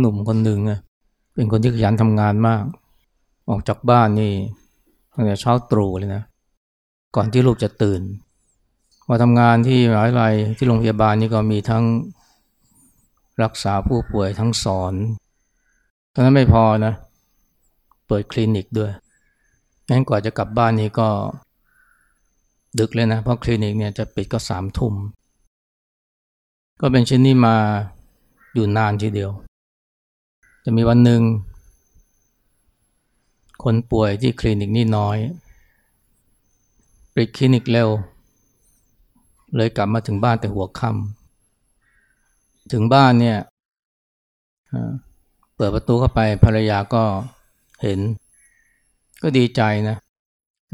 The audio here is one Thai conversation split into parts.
หนุ่มคนหนึ่งเป็นคนที่ขยันทำงานมาก ออกจากบ้านนี่ตั้งแต่เช้าตรู่เลยนะ ก่อนที่ลูกจะตื่นมาทำงานที่หมหาวิทยาลัยที่โรงพยาบาลนี่ก็มีทั้งรักษาผู้ป่วยทั้งสอนตอนนั้นไม่พอนะ เปิดคลินิกด้วยงั้นกว่าจะกลับบ้านนี่ก็ ดึกเลยนะ เพราะคลินิกเนี่ยจะปิดก็สามทุ่ม ก็เป็นเชิ้นนี้มาอยู่นานทีเดียว จะมีวันหนึ่ง คนป่วยที่คลินิกนี่น้อยปิดคลินิกเร็ว เลยกลับมาถึงบ้านแต่หัวค่ำถึงบ้านเนี่ยเปิดประตูเข้าไปภรรยาก็เห็น ก็ดีใจนะ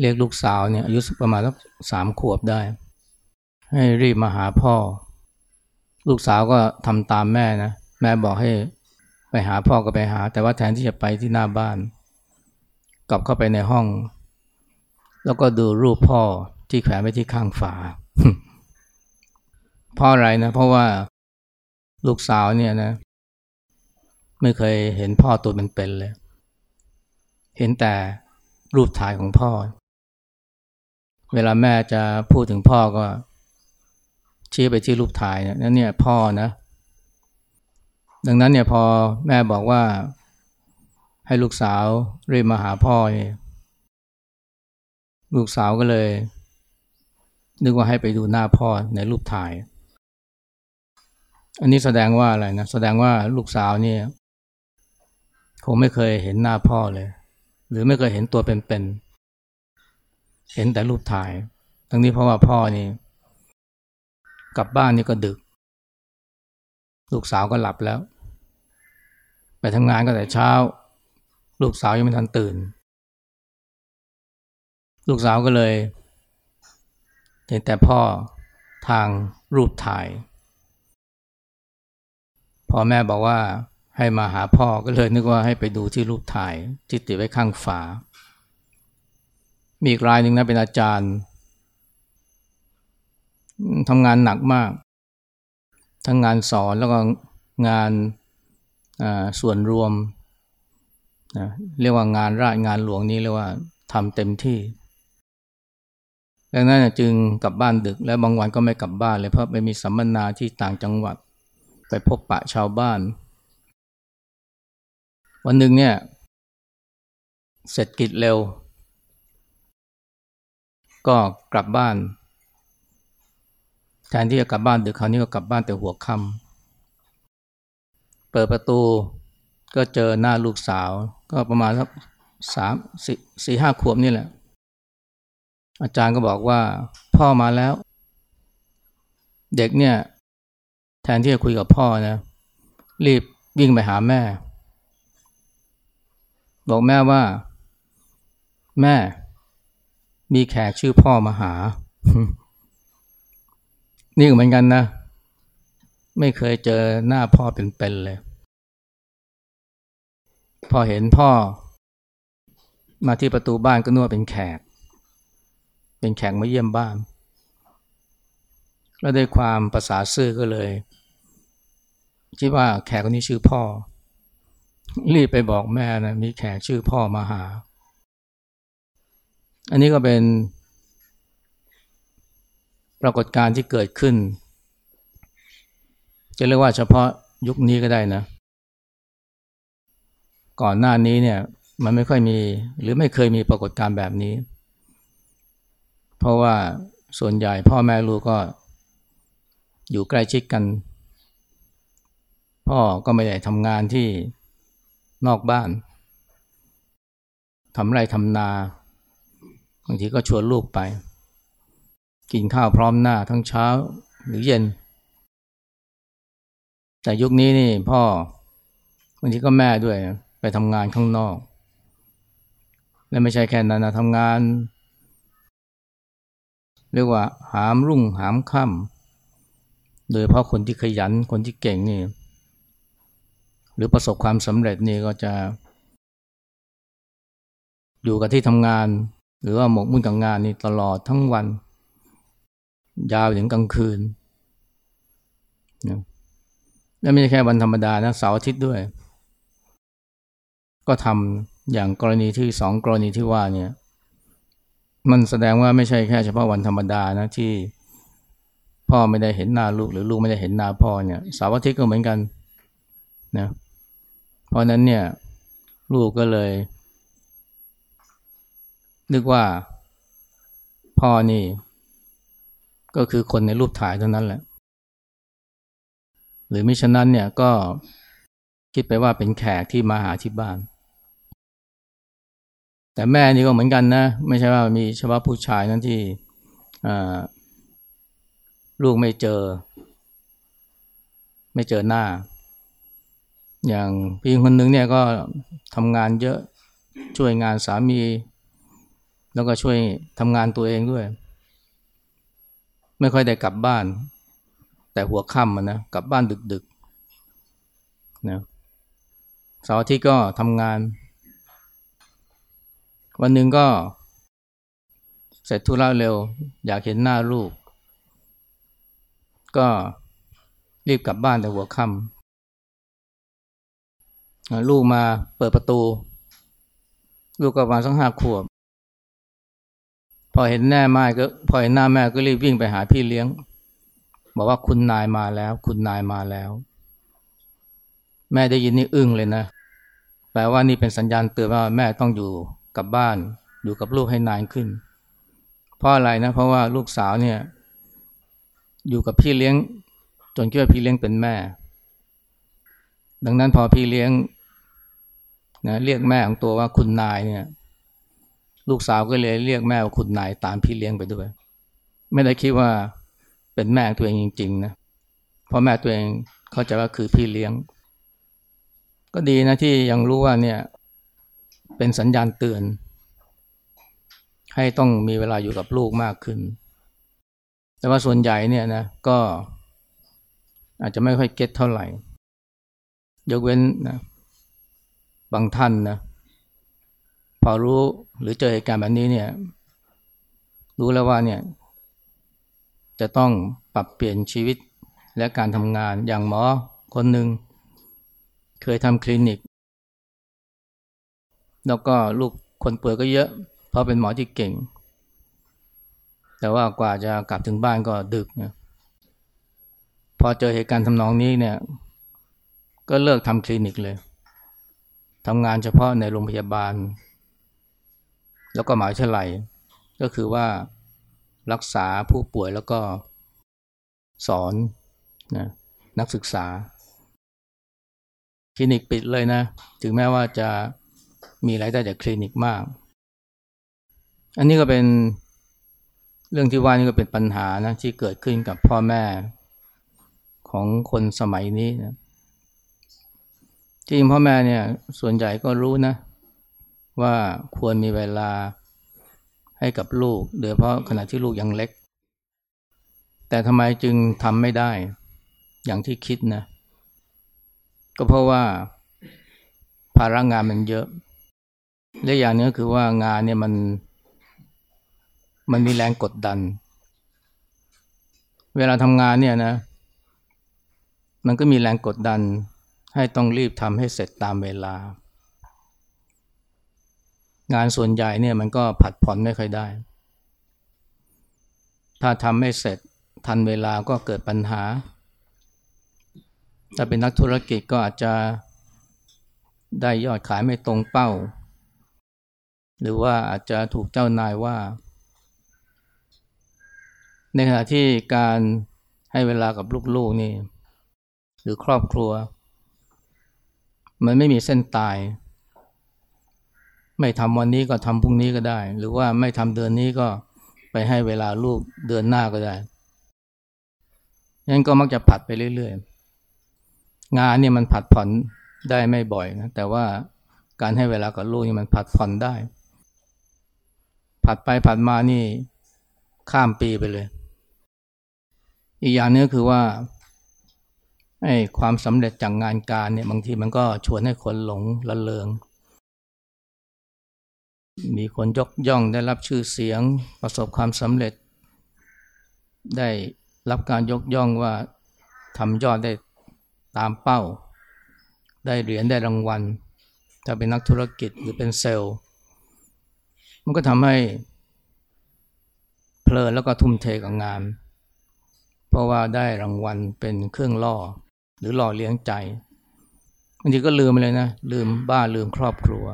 เรียกลูกสาวเนี่ยอายุประมาณสักสามขวบได้ ให้รีบมาหาพ่อ ลูกสาวก็ทำตามแม่นะ แม่บอกให้ ไปหาพ่อก็ไปหา แต่ว่าแทนที่จะไปที่หน้าบ้าน กลับเข้าไปในห้อง แล้วก็ดูรูปพ่อที่แขวนไว้ที่ข้างฝาเพราะอะไรนะ เพราะว่าลูกสาวเนี่ยนะ ไม่เคยเห็นพ่อตัวเป็นๆเเลย เห็นแต่รูปถ่ายของพ่อ เวลาแม่จะพูดถึงพ่อก็ชี้ไปที่รูปถ่ายเนี่ยนั่นเนี่ยพ่อนะ ดังนั้นเนี่ยพอแม่บอกว่าให้ลูกสาวรีบมาหาพ่อเนี่ยลูกสาวก็เลย นึกว่าให้ไปดูหน้าพ่อในรูปถ่าย อันนี้แสดงว่าอะไรนะ แสดงว่าลูกสาวเนี่ยคงไม่เคยเห็นหน้าพ่อเลย หรือไม่เคยเห็นตัวเป็นๆเห็นแต่รูปถ่าย ทั้งนี้เพราะว่าพ่อนี่กลับบ้านนี่ก็ดึก ลูกสาวก็หลับแล้ว ไปทำงานก็แต่เช้า ลูกสาวยังไม่ทันตื่น ลูกสาวก็เลยเห็นแต่พ่อทางรูปถ่าย พอแม่บอกว่าให้มาหาพ่อก็เลยนึกว่าให้ไปดูที่รูปถ่ายที่ติดไว้ข้างฝา มีอีกรายหนึ่งนะเป็นอาจารย์ทำงานหนักมาก ทั้งงานสอนแล้วก็งานส่วนรวมนะเรียกว่างานราชงานหลวงนี้เรียกว่าทำเต็มที่ดังนั้นจึงกลับบ้านดึกและบางวันก็ไม่กลับบ้านเลยเพราะไปมีสัมมนาที่ต่างจังหวัด ไปพบปะชาวบ้าน วันหนึ่งเนี่ย เสร็จกิจเร็ว ก็กลับบ้าน แทนที่จะกลับบ้านดึกคราวนี้ก็กลับบ้านแต่หัวค่ำเปิดประตูก็เจอหน้าลูกสาว ก็ประมาณสักสามสี่สี่ห้าขวบนี่แหละ อาจารย์ก็บอกว่าพ่อมาแล้ว เด็กเนี่ย แทนที่จะคุยกับพ่อนะ รีบวิ่งไปหาแม่ บอกแม่ว่า แม่ มีแขกชื่อพ่อมาหา นี่เหมือนกันนะ ไม่เคยเจอหน้าพ่อเป็นๆเเลยพอเห็นพ่อ มาที่ประตูบ้านก็นึกว่าเป็นแขก เป็นแขกมาเยี่ยมบ้าน แล้วด้วยความภาษาซื่อก็เลยคิดว่าแขกคนนี้ชื่อพ่อ รีบไปบอกแม่นะมีแขกชื่อพ่อมาหา อันนี้ก็เป็น ปรากฏการณ์ที่เกิดขึ้น จะเรียกว่าเฉพาะยุคนี้ก็ได้นะ ก่อนหน้านี้เนี่ยมันไม่ค่อยมี หรือไม่เคยมีปรากฏการณ์แบบนี้ เพราะว่าส่วนใหญ่พ่อแม่ลูกก็อยู่ใกล้ชิดกัน พ่อก็ไม่ได้ทำงานที่นอกบ้านทำไรทำนา บางทีก็ชวนลูกไป กินข้าวพร้อมหน้าทั้งเช้าหรือเย็น แต่ยุคนี้นี่พ่อบางทีก็แม่ด้วยไปทำงานข้างนอก และไม่ใช่แค่นั้นนะทำงาน เรียกว่าหามรุ่งหามค่ำโดยเพราะคนที่ขยันคนที่เก่งนี่ หรือประสบความสำเร็จนี่ก็จะอยู่กับที่ทำงาน หรือว่าหมกมุ่นกับงานนี่ตลอดทั้งวัน ยาวถึงกลางคืนนะและไม่ใช่แค่วันธรรมดานะเสาร์อาทิตย์ด้วย ก็ทำอย่างกรณีที่สองกรณีที่ว่าเนี่ย มันแสดงว่าไม่ใช่แค่เฉพาะวันธรรมดานะที่พ่อไม่ได้เห็นหน้าลูกหรือลูกไม่ได้เห็นหน้าพ่อเนี่ยเสาวอาทิตย์ก็เหมือนกันนะเพราะนั้นเนี่ย ลูกก็เลย นึกว่าพ่อนี่ ก็คือคนในรูปถ่ายเท่านั้นแหละ หรือมิฉะนั้นเนี่ยก็คิดไปว่าเป็นแขกที่มาหาที่บ้าน แต่แม่นี่ก็เหมือนกันนะ ไม่ใช่ว่ามีเฉพาะผู้ชายนั้นที่ลูกไม่เจอ ไม่เจอหน้า อย่างพี่คนนึงเนี่ยก็ทำงานเยอะช่วยงานสามี แล้วก็ช่วยทำงานตัวเองด้วย ไม่ค่อยได้กลับบ้าน แต่หัวค่ำนะกลับบ้านดึกๆนะเสาร์อาทิตย์ก็ทำงาน วันหนึ่งก็ เสร็จธุระเร็ว อยากเห็นหน้าลูก ก็รีบกลับบ้านแต่หัวค่ำลูกมาเปิดประตู ลูกก็ประมาณสักห้าขวบ อเห็นแน่แม่ก็พอเห็นหน้าแม่ก็รีบวิ่งไปหาพี่เลี้ยง บอกว่าคุณนายมาแล้ว คุณนายมาแล้ว แม่ได้ยินนี่อึ้งเลยนะ แปลว่านี่เป็นสัญญาณเตือนว่าแม่ต้องอยู่กับบ้าน อยู่กับลูกให้นานขึ้น เพราะอะไรนะ เพราะว่าลูกสาวเนี่ย อยู่กับพี่เลี้ยง จนคิดว่าพี่เลี้ยงเป็นแม่ ดังนั้นพอพี่เลี้ยงนะเรียกแม่ของตัวว่าคุณนายเนี่ย ลูกสาวก็เลยเรียกแม่ว่าคุณนายตามพี่เลี้ยงไปด้วย ไม่ได้คิดว่าเป็นแม่ตัวเองจริงๆนะเพราะแม่ตัวเองเข้าใจว่าคือพี่เลี้ยง ก็ดีนะที่ยังรู้ว่าเนี่ยเป็นสัญญาณเตือน ให้ต้องมีเวลาอยู่กับลูกมากขึ้น แต่ว่าส่วนใหญ่เนี่ยนะก็อาจจะไม่ค่อยเก็ตเท่าไหร่ ยกเว้นนะบางท่านนะพอรู้ หรือเจอเหตุการณ์แบบนี้เนี่ย รู้แล้วว่าเนี่ยจะต้องปรับเปลี่ยนชีวิตและการทำงานอย่างหมอคนหนึ่ง เคยทำคลินิก แล้วก็ลูกคนป่วยก็เยอะ เพราะเป็นหมอที่เก่ง แต่ว่ากว่าจะกลับถึงบ้านก็ดึกเนี่ยพอเจอเหตุการณ์ทำนองนี้เนี่ย ก็เลิกทำคลินิกเลยทำงานเฉพาะในโรงพยาบาล แล้วก็หมายเฉลัย ก็คือว่ารักษาผู้ป่วยแล้วก็สอนนะนักศึกษา คลินิกปิดเลยนะ ถึงแม้ว่าจะมีรายได้จากคลินิกมาก อันนี้ก็เป็นเรื่องที่ว่านี่ก็เป็นปัญหานะที่เกิดขึ้นกับพ่อแม่ของคนสมัยนี้นะจริงพ่อแม่เนี่ยส่วนใหญ่ก็รู้นะ ว่าควรมีเวลาให้กับลูก โดยเพราะขณะที่ลูกยังเล็ก แต่ทำไมจึงทำไม่ได้อย่างที่คิดนะ ก็เพราะว่าภาระงานมันเยอะ และอย่างนี้คือว่างานเนี่ยมันมันมีแรงกดดัน เวลาทำงานเนี่ยนะ มันก็มีแรงกดดัน ให้ต้องรีบทำให้เสร็จตามเวลา งานส่วนใหญ่เนี่ยมันก็ผัดผ่อนไม่ค่อยได้ ถ้าทำไม่เสร็จทันเวลาก็เกิดปัญหา ถ้าเป็นนักธุรกิจก็อาจจะได้ยอดขายไม่ตรงเป้า หรือว่าอาจจะถูกเจ้านายว่า ในขณะที่การให้เวลากับลูกๆนี่ หรือครอบครัว มันไม่มีเส้นตาย ไม่ทำวันนี้ก็ทำพรุ่งนี้ก็ได้ หรือว่าไม่ทำเดือนนี้ก็ไปให้เวลาลูกเดือนหน้าก็ได้ยังก็มักจะผัดไปเรื่อยๆ งานเนี่ยมันผัดผ่อนได้ไม่บ่อยนะแต่ว่าการให้เวลากับลูกนี่มันผัดผ่อนได้ ผัดไปผัดมานี่ข้ามปีไปเลย อีกอย่างนึงคือว่าไอ้ความสำเร็จจากงานการเนี่ยบางทีมันก็ชวนให้คนหลงละเลง มีคนยกย่องได้รับชื่อเสียงประสบความสำเร็จ ได้รับการยกย่องว่าทำยอดได้ตามเป้า ได้เหรียญได้รางวัล ถ้าเป็นนักธุรกิจหรือเป็นเซลล์ มันก็ทำให้เพลินแล้วก็ทุ่มเทกับงาน เพราะว่าได้รางวัลเป็นเครื่องล่อ หรือหล่อเลี้ยงใจบางทีก็ลืมไปเลยนะ ลืมบ้านลืมครอบครัว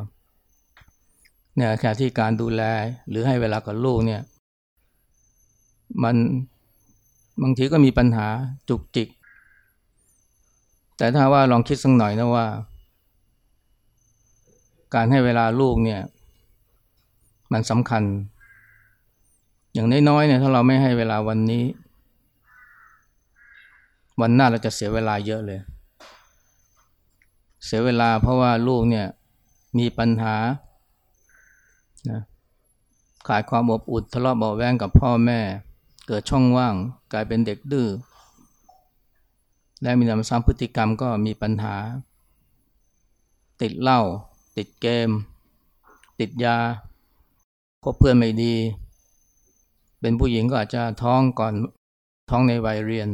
เนี่ยแค่ที่การดูแลหรือให้เวลากับลูกเนี่ย มันบางทีก็มีปัญหาจุกจิก แต่ถ้าว่าลองคิดสักหน่อยนะว่า การให้เวลาลูกเนี่ย มันสำคัญ อย่างน้อยๆเนี่ยถ้าเราไม่ให้เวลาวันนี้ วันหน้าเราจะเสียเวลาเยอะเลย เสียเวลาเพราะว่าลูกเนี่ยมีปัญหา นะขาดความอบอุ่นทะเลาะเบาแวงกับพ่อแม่ เกิดช่องว่างกลายเป็นเด็กดื้อและมีนำซ้ำพฤติกรรมก็มีปัญหา ติดเหล้าติดเกม ติดยาคบเพื่อนไม่ดี เป็นผู้หญิงก็อาจจะท้องก่อนท้องในวัยเรียน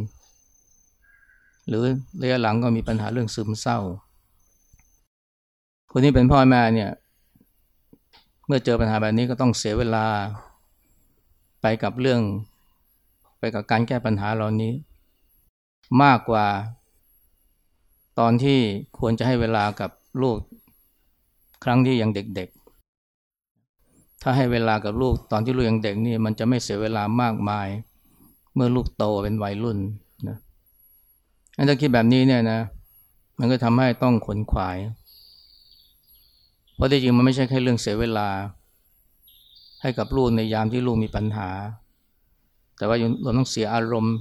หรือระยะหลังก็มีปัญหาเรื่องซึมเศร้า คนที่เป็นพ่อแม่เนี่ย มื่อเจอปัญหาแบบนี้ก็ต้องเสียเวลาไปกับเรื่อง ไปกับการแก้ปัญหาเหล่านี้ มากกว่า ตอนที่ควรจะให้เวลากับลูกครั้งที่ยังเด็กๆ ถ้าให้เวลากับลูกตอนที่ลูกยังเด็กนี่มันจะไม่เสียเวลามากมาย เมื่อลูกโตเป็นวัยรุ่นนะอันถ้าคิดแบบนี้เนี่ยนะ มันก็ทำให้ต้องขนขวาย ราะที่จริงมันไม่ใช่แค่เรื่องเสียเวลา ให้กับลูกในยามที่ลูกมีปัญหา แต่ว่าเราต้องเสียอารมณ์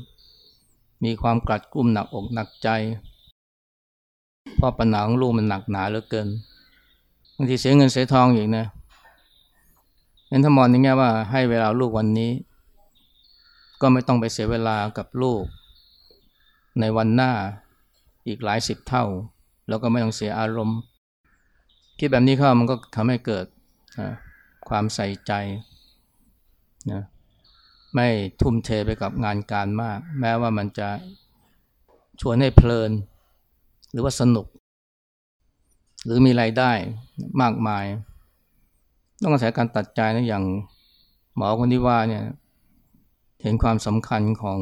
มีความกลัดกลุ้มหนักอกหนักใจเพราะปัญหาของลูกมันหนักหนาเหลือเกินบางทีเสียเงินเสียทองอีกนะเห็นถ้ามองในแง่ว่าให้เวลาลูกวันนี้ ก็ไม่ต้องไปเสียเวลากับลูก ในวันหน้าอีกหลายสิบเท่า แล้วก็ไม่ต้องเสียอารมณ์ คิดแบบนี้เข้ามันก็ทำให้เกิดความใส่ใจนะไม่ทุ่มเทไปกับงานการมาก แม้ว่ามันจะชวนให้เพลิน หรือว่าสนุก หรือมีรายได้มากมาย ต้องอาศัยการตัดใจนะอย่างหมอคนที่ว่าเนี่ยเห็นความสำคัญของ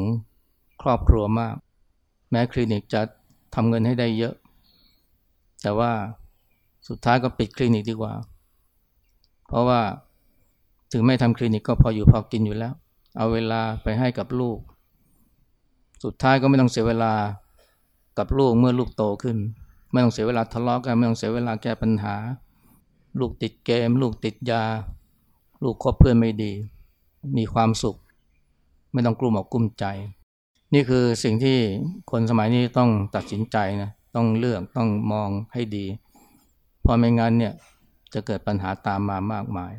ครอบครัวมาก แม้คลินิกจะทำเงินให้ได้เยอะ แต่ว่า สุดท้ายก็ปิดคลินิกดีกว่า เพราะว่าถึงไม่ทำคลินิกก็พออยู่พอกินอยู่แล้ว เอาเวลาไปให้กับลูก สุดท้ายก็ไม่ต้องเสียเวลากับลูกเมื่อลูกโตขึ้น ไม่ต้องเสียเวลาทะเลาะกันไม่ต้องเสียเวลาแก้ปัญหา ลูกติดเกม ลูกติดยา ลูกคบเพื่อนไม่ดี มีความสุข ไม่ต้องกลุ้มอกกลุ้มใจ นี่คือสิ่งที่คนสมัยนี้ต้องตัดสินใจนะต้องเลือกต้องมองให้ดี พราะไม่งั้นเนี่ยจะเกิดปัญหาตามมามากมาย